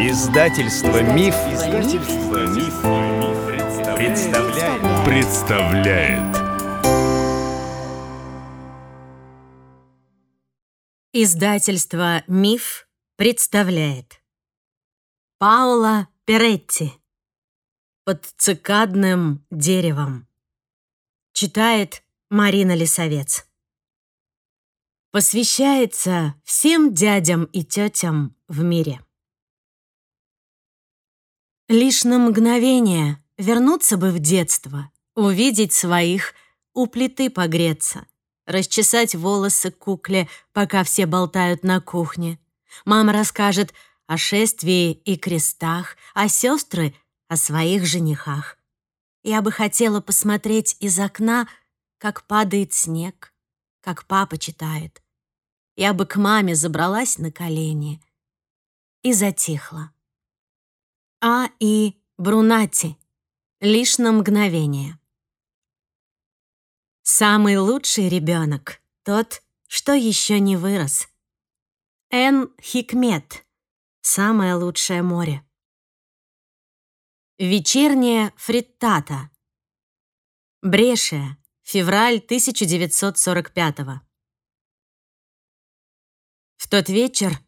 Издательство Миф, Издательство Миф, представляет. представляет. Издательство Миф представляет. Паула Перетти. Под цикадным деревом. Читает Марина Лисовец. Посвящается всем дядям и тетям в мире. Лишь на мгновение вернуться бы в детство, увидеть своих, у плиты погреться, расчесать волосы кукле, пока все болтают на кухне. Мама расскажет о шествии и крестах, а сестры — о своих женихах. Я бы хотела посмотреть из окна, как падает снег, как папа читает. Я бы к маме забралась на колени и затихла. А. И. Брунати. Лишь на мгновение. Самый лучший ребенок — тот, что еще не вырос. Н. Хикмет. Самое лучшее море. Вечерняя фриттата. Брешия. Февраль 1945 В тот вечер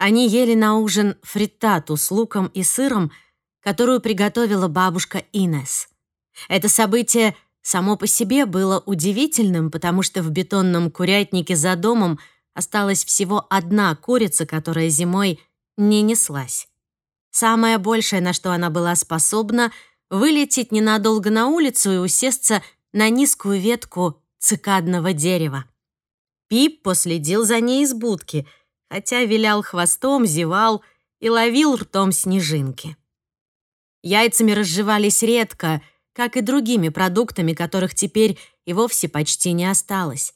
они ели на ужин фриттату с луком и сыром, которую приготовила бабушка Инес. Это событие само по себе было удивительным, потому что в бетонном курятнике за домом осталась всего одна курица, которая зимой не неслась. Самое большее, на что она была способна, вылететь ненадолго на улицу и усесться на низкую ветку цикадного дерева. Пип последил за ней из будки — хотя вилял хвостом, зевал и ловил ртом снежинки. Яйцами разжевались редко, как и другими продуктами, которых теперь и вовсе почти не осталось.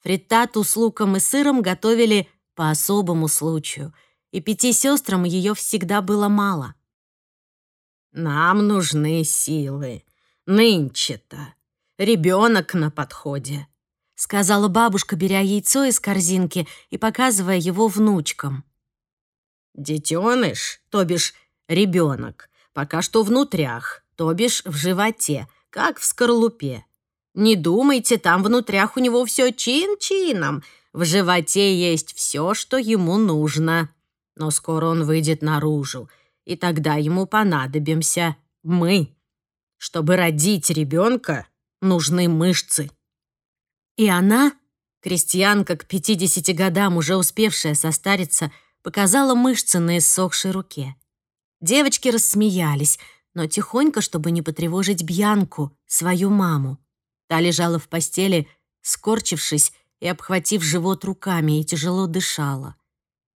Фриттату с луком и сыром готовили по особому случаю, и пяти сестрам ее всегда было мало. «Нам нужны силы. Нынче-то. Ребенок на подходе сказала бабушка, беря яйцо из корзинки и показывая его внучкам. Детеныш, то бишь ребенок, пока что внутрях, то бишь в животе, как в скорлупе. Не думайте, там внутрях у него все чин-чином. В животе есть все, что ему нужно. Но скоро он выйдет наружу, и тогда ему понадобимся мы. Чтобы родить ребенка, нужны мышцы. И она, крестьянка к 50 годам, уже успевшая состариться, показала мышцы на иссохшей руке. Девочки рассмеялись, но тихонько, чтобы не потревожить Бьянку, свою маму. Та лежала в постели, скорчившись и обхватив живот руками, и тяжело дышала.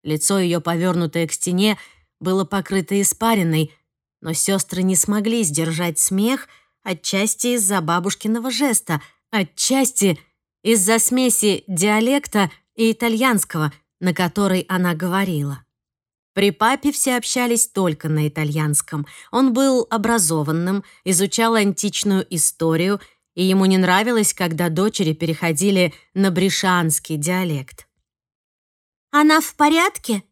Лицо ее, повернутое к стене, было покрыто испариной, но сестры не смогли сдержать смех, отчасти из-за бабушкиного жеста, отчасти — из-за смеси диалекта и итальянского, на которой она говорила. При папе все общались только на итальянском. Он был образованным, изучал античную историю, и ему не нравилось, когда дочери переходили на бришанский диалект. «Она в порядке?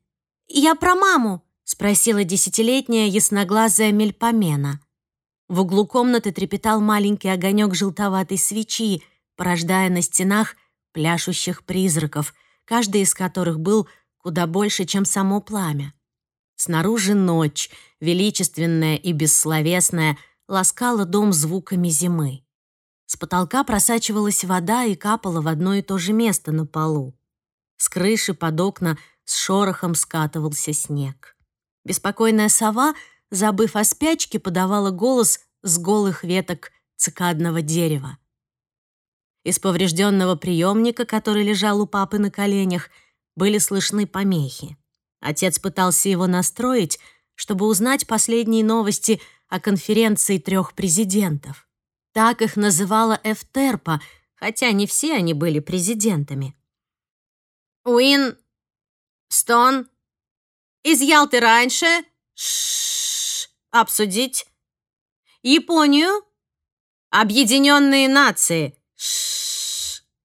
Я про маму», — спросила десятилетняя ясноглазая Мельпомена. В углу комнаты трепетал маленький огонек желтоватой свечи, порождая на стенах пляшущих призраков, каждый из которых был куда больше, чем само пламя. Снаружи ночь, величественная и бессловесная, ласкала дом звуками зимы. С потолка просачивалась вода и капала в одно и то же место на полу. С крыши под окна с шорохом скатывался снег. Беспокойная сова, забыв о спячке, подавала голос с голых веток цикадного дерева. Из поврежденного приемника, который лежал у папы на коленях, были слышны помехи. Отец пытался его настроить, чтобы узнать последние новости о конференции трех президентов. Так их называла Эфтерпа, хотя не все они были президентами. Уин Стон из Ялты раньше. Ш обсудить. Японию. Объединенные нации.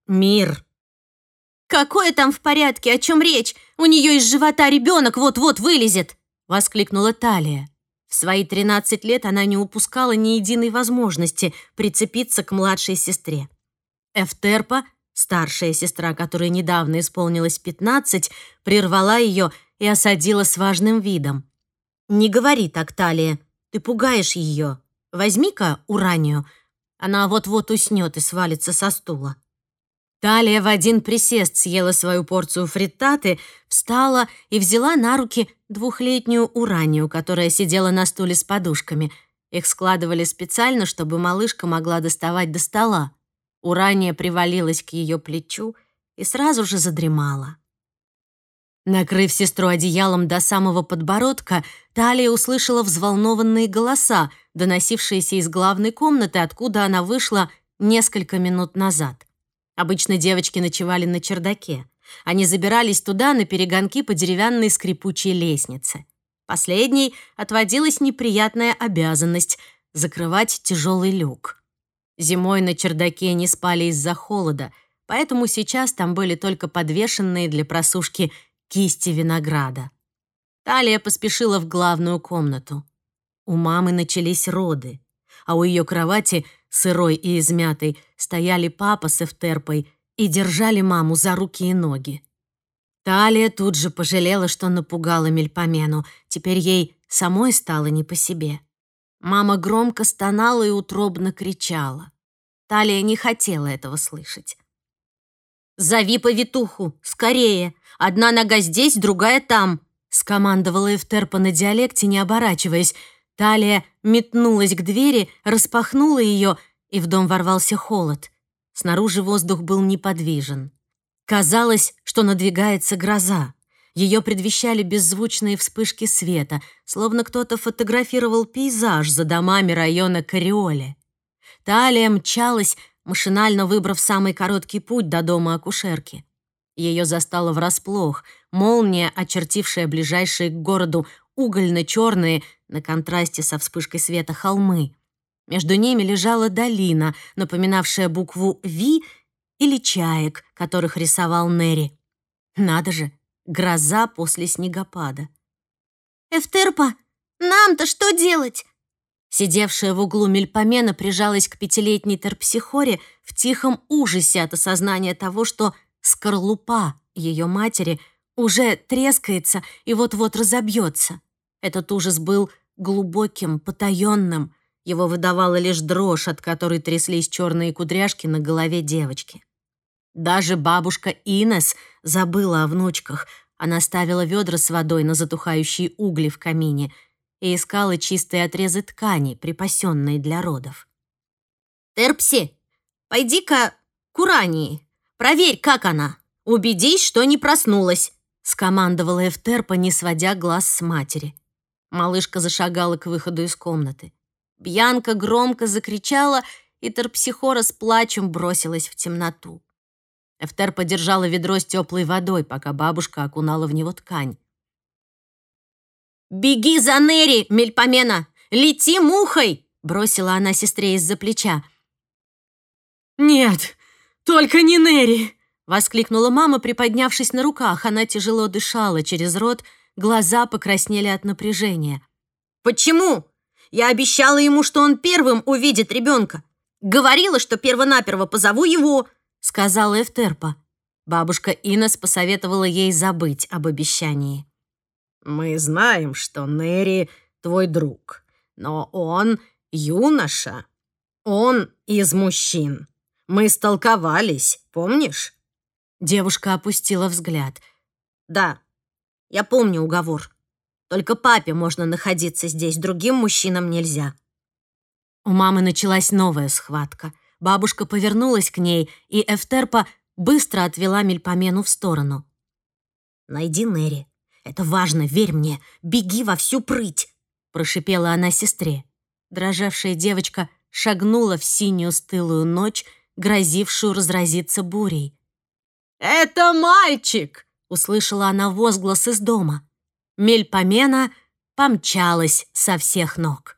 Мир. Какое там в порядке? О чем речь? У нее из живота ребенок вот-вот вылезет. — воскликнула Талия. В свои 13 лет она не упускала ни единой возможности прицепиться к младшей сестре. Эфтерпа, старшая сестра, которой недавно исполнилось 15, прервала ее и осадила с важным видом. «Не говори так, Талия, ты пугаешь ее. Возьми-ка уранию, она вот-вот уснет и свалится со стула». Талия в один присест съела свою порцию фриттаты, встала и взяла на руки двухлетнюю уранию, которая сидела на стуле с подушками. Их складывали специально, чтобы малышка могла доставать до стола. Урания привалилась к ее плечу и сразу же задремала. Накрыв сестру одеялом до самого подбородка, Талия услышала взволнованные голоса, доносившиеся из главной комнаты, откуда она вышла несколько минут назад. Обычно девочки ночевали на чердаке. Они забирались туда на перегонки по деревянной скрипучей лестнице. Последней отводилась неприятная обязанность — закрывать тяжелый люк. Зимой на чердаке не спали из-за холода, поэтому сейчас там были только подвешенные для просушки кисти винограда. Талия поспешила в главную комнату. У мамы начались роды, а у ее кровати сырой и измятой, стояли папа с Эфтерпой и держали маму за руки и ноги. Талия тут же пожалела, что напугала Мельпомену. Теперь ей самой стало не по себе. Мама громко стонала и утробно кричала. Талия не хотела этого слышать. «Зови повитуху! Скорее! Одна нога здесь, другая там!» скомандовала Эфтерпа на диалекте, не оборачиваясь, Талия метнулась к двери, распахнула ее, и в дом ворвался холод. Снаружи воздух был неподвижен. Казалось, что надвигается гроза. Ее предвещали беззвучные вспышки света, словно кто-то фотографировал пейзаж за домами района Кариоле. Талия мчалась, машинально выбрав самый короткий путь до дома акушерки. Ее застала врасплох, молния, очертившая ближайшие к городу угольно-черные, на контрасте со вспышкой света холмы. Между ними лежала долина, напоминавшая букву «Ви» или чаек, которых рисовал Нери. Надо же, гроза после снегопада. «Эфтерпа, нам-то что делать?» Сидевшая в углу Мельпомена прижалась к пятилетней терпсихоре в тихом ужасе от осознания того, что скорлупа ее матери уже трескается и вот-вот разобьется. Этот ужас был глубоким, потаенным. Его выдавала лишь дрожь, от которой тряслись черные кудряшки на голове девочки. Даже бабушка Инес забыла о внучках. Она ставила ведра с водой на затухающие угли в камине и искала чистые отрезы ткани, припасенные для родов. «Терпси, пойди-ка к Урании. Проверь, как она. Убедись, что не проснулась», — скомандовала Эфтерпа, не сводя глаз с матери. Малышка зашагала к выходу из комнаты. Бьянка громко закричала, и Терпсихора с плачем бросилась в темноту. Эфтер подержала ведро с теплой водой, пока бабушка окунала в него ткань. «Беги за Нери, Мельпомена! Лети мухой!» бросила она сестре из-за плеча. «Нет, только не Нери!» воскликнула мама, приподнявшись на руках. Она тяжело дышала через рот, Глаза покраснели от напряжения. «Почему? Я обещала ему, что он первым увидит ребенка. Говорила, что первонаперво позову его», — сказала Эфтерпа. Бабушка Инес посоветовала ей забыть об обещании. «Мы знаем, что Нери твой друг, но он юноша. Он из мужчин. Мы столковались, помнишь?» Девушка опустила взгляд. «Да, я помню уговор. Только папе можно находиться здесь, другим мужчинам нельзя». У мамы началась новая схватка. Бабушка повернулась к ней, и Эфтерпа быстро отвела Мельпомену в сторону. «Найди Нери. Это важно, верь мне. Беги во всю прыть!» прошипела она сестре. Дрожавшая девочка шагнула в синюю стылую ночь, грозившую разразиться бурей. «Это мальчик!» услышала она возглас из дома. Мельпомена помчалась со всех ног.